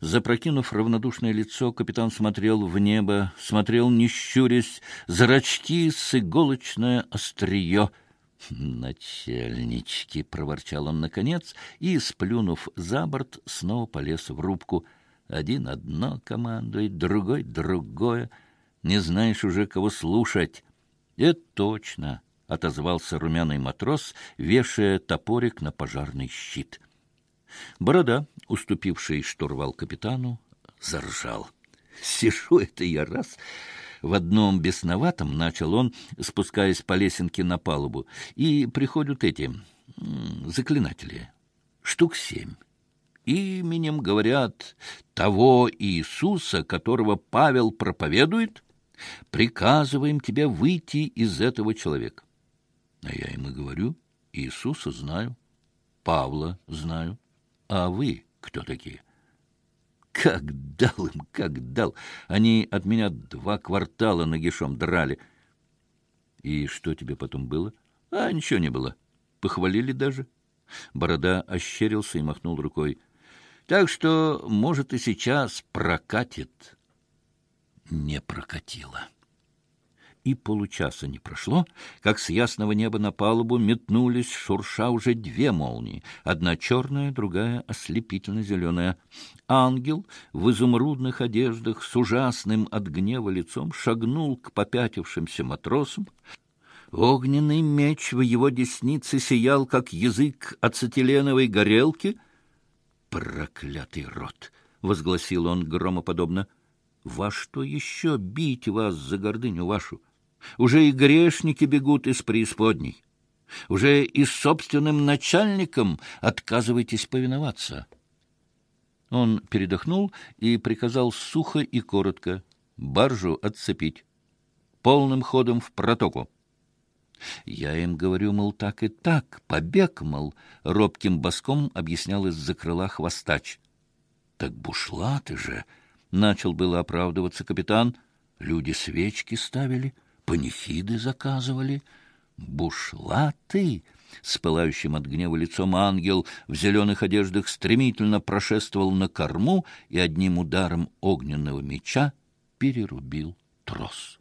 Запрокинув равнодушное лицо, капитан смотрел в небо, смотрел, не щурясь, зрачки с иголочное острие. «Начальнички!» — проворчал он наконец и, сплюнув за борт, снова полез в рубку. Один одно командует, другой — другое. Не знаешь уже, кого слушать. «Это точно!» — отозвался румяный матрос, вешая топорик на пожарный щит. Борода, уступивший штурвал капитану, заржал. «Сижу это я раз...» В одном бесноватом начал он, спускаясь по лесенке на палубу, и приходят эти заклинатели, штук семь. Именем говорят того Иисуса, которого Павел проповедует, приказываем тебе выйти из этого человека. А я им и говорю, Иисуса знаю, Павла знаю. А вы кто такие? Как дал им, как дал! Они от меня два квартала нагишом драли. И что тебе потом было? А ничего не было. Похвалили даже. Борода ощерился и махнул рукой. Так что, может, и сейчас прокатит. Не прокатило и получаса не прошло, как с ясного неба на палубу метнулись, шурша уже две молнии, одна черная, другая ослепительно-зеленая. Ангел в изумрудных одеждах с ужасным от гнева лицом шагнул к попятившимся матросам. Огненный меч в его деснице сиял, как язык ацетиленовой горелки. «Проклятый рот!» — возгласил он громоподобно. «Во что еще бить вас за гордыню вашу? Уже и грешники бегут из преисподней. Уже и с собственным начальником отказывайтесь повиноваться. Он передохнул и приказал сухо и коротко баржу отцепить. Полным ходом в протоку. Я им говорю, мол, так и так, побег, мол, робким боском объяснял из-за крыла хвостач. Так бушлаты же, — начал было оправдываться капитан, — люди свечки ставили — панихиды заказывали, бушлаты. С пылающим от гнева лицом ангел в зеленых одеждах стремительно прошествовал на корму и одним ударом огненного меча перерубил трос.